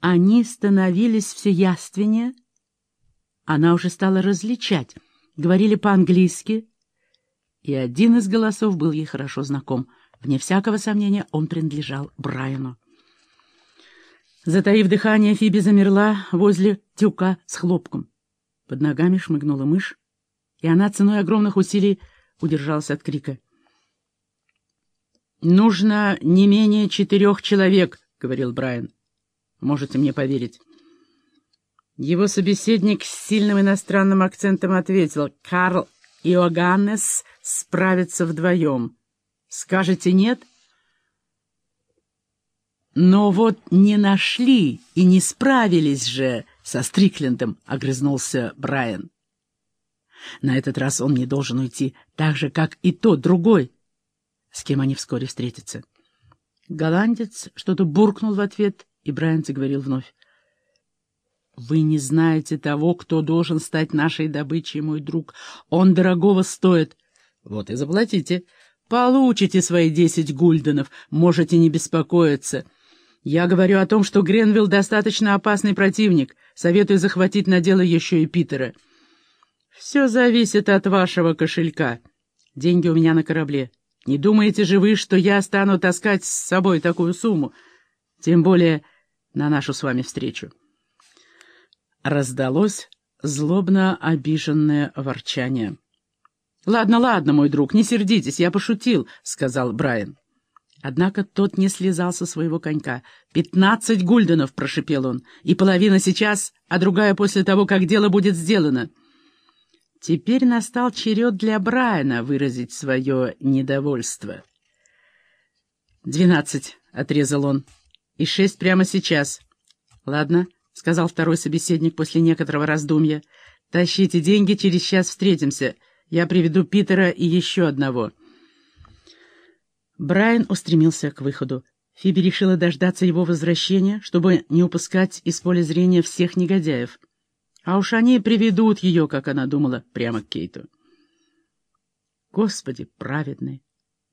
они становились все яственнее. Она уже стала различать, говорили по-английски, и один из голосов был ей хорошо знаком. Вне всякого сомнения, он принадлежал Брайану. Затаив дыхание, Фиби замерла возле тюка с хлопком. Под ногами шмыгнула мышь, и она ценой огромных усилий удержалась от крика. «Нужно не менее четырех человек», — говорил Брайан. «Можете мне поверить». Его собеседник с сильным иностранным акцентом ответил. «Карл и Оганнес справятся вдвоем. Скажете нет?» «Но вот не нашли и не справились же со Стриклендом», — огрызнулся Брайан. «На этот раз он не должен уйти, так же, как и тот другой, с кем они вскоре встретятся». Голландец что-то буркнул в ответ, и Брайан заговорил вновь. «Вы не знаете того, кто должен стать нашей добычей, мой друг. Он дорогого стоит. Вот и заплатите. Получите свои десять гульденов, можете не беспокоиться». Я говорю о том, что Гренвилл достаточно опасный противник. Советую захватить на дело еще и Питера. Все зависит от вашего кошелька. Деньги у меня на корабле. Не думаете же вы, что я стану таскать с собой такую сумму? Тем более на нашу с вами встречу. Раздалось злобно обиженное ворчание. «Ладно, ладно, мой друг, не сердитесь, я пошутил», — сказал Брайан. Однако тот не слезал со своего конька. «Пятнадцать гульденов!» — прошипел он. «И половина сейчас, а другая после того, как дело будет сделано». Теперь настал черед для Брайана выразить свое недовольство. «Двенадцать», — отрезал он, — «и шесть прямо сейчас». «Ладно», — сказал второй собеседник после некоторого раздумья, — «тащите деньги, через час встретимся. Я приведу Питера и еще одного». Брайан устремился к выходу. Фиби решила дождаться его возвращения, чтобы не упускать из поля зрения всех негодяев. А уж они приведут ее, как она думала, прямо к Кейту. Господи, праведный,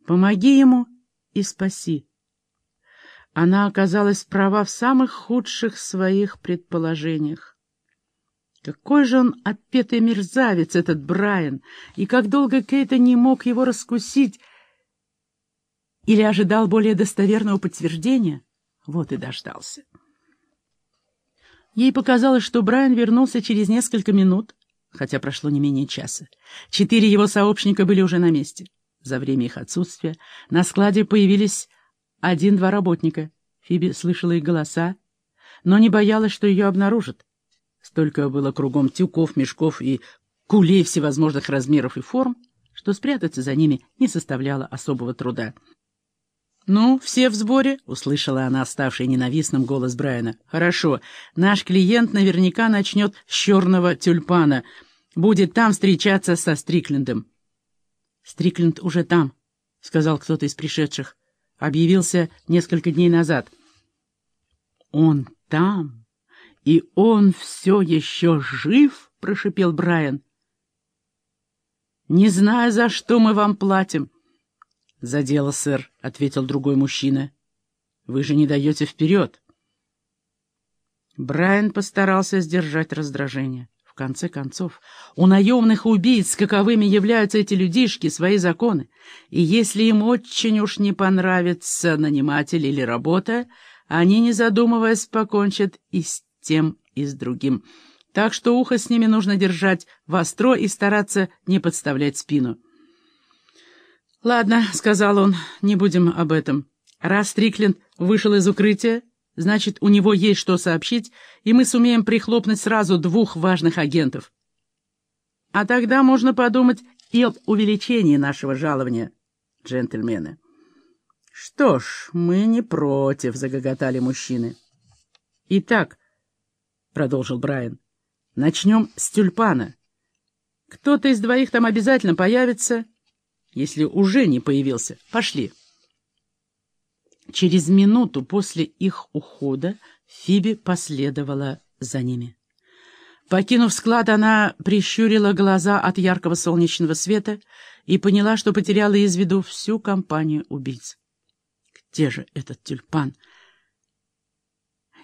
помоги ему и спаси. Она оказалась права в самых худших своих предположениях. Какой же он отпетый мерзавец, этот Брайан, и как долго Кейта не мог его раскусить, или ожидал более достоверного подтверждения? Вот и дождался. Ей показалось, что Брайан вернулся через несколько минут, хотя прошло не менее часа. Четыре его сообщника были уже на месте. За время их отсутствия на складе появились один-два работника. Фиби слышала их голоса, но не боялась, что ее обнаружат. Столько было кругом тюков, мешков и кулей всевозможных размеров и форм, что спрятаться за ними не составляло особого труда. «Ну, все в сборе?» — услышала она ставший ненавистным голос Брайана. «Хорошо. Наш клиент наверняка начнет с черного тюльпана. Будет там встречаться со Стриклендом». «Стрикленд уже там», — сказал кто-то из пришедших. Объявился несколько дней назад. «Он там? И он все еще жив?» — прошипел Брайан. «Не знаю, за что мы вам платим». «За дело, сэр», — ответил другой мужчина. «Вы же не даете вперед». Брайан постарался сдержать раздражение. Конце концов, у наемных убийц, каковыми являются эти людишки, свои законы, и если им очень уж не понравится наниматель или работа, они, не задумываясь, покончат и с тем, и с другим. Так что ухо с ними нужно держать востро и стараться не подставлять спину. «Ладно», — сказал он, — «не будем об этом. Раз Стрикленд вышел из укрытия, значит, у него есть что сообщить, и мы сумеем прихлопнуть сразу двух важных агентов. А тогда можно подумать и об увеличении нашего жалования, джентльмены». «Что ж, мы не против», — загоготали мужчины. «Итак», — продолжил Брайан, — «начнем с тюльпана. Кто-то из двоих там обязательно появится» если уже не появился. Пошли. Через минуту после их ухода Фиби последовала за ними. Покинув склад, она прищурила глаза от яркого солнечного света и поняла, что потеряла из виду всю компанию убийц. Где же этот тюльпан?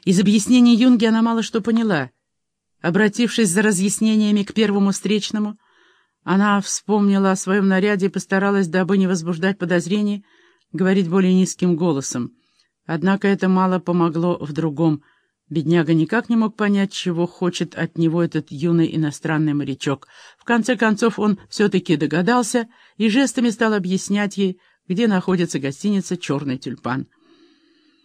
Из объяснений Юнги она мало что поняла. Обратившись за разъяснениями к первому встречному, она вспомнила о своем наряде и постаралась, дабы не возбуждать подозрений, говорить более низким голосом. Однако это мало помогло в другом. Бедняга никак не мог понять, чего хочет от него этот юный иностранный морячок. В конце концов он все-таки догадался и жестами стал объяснять ей, где находится гостиница «Черный тюльпан».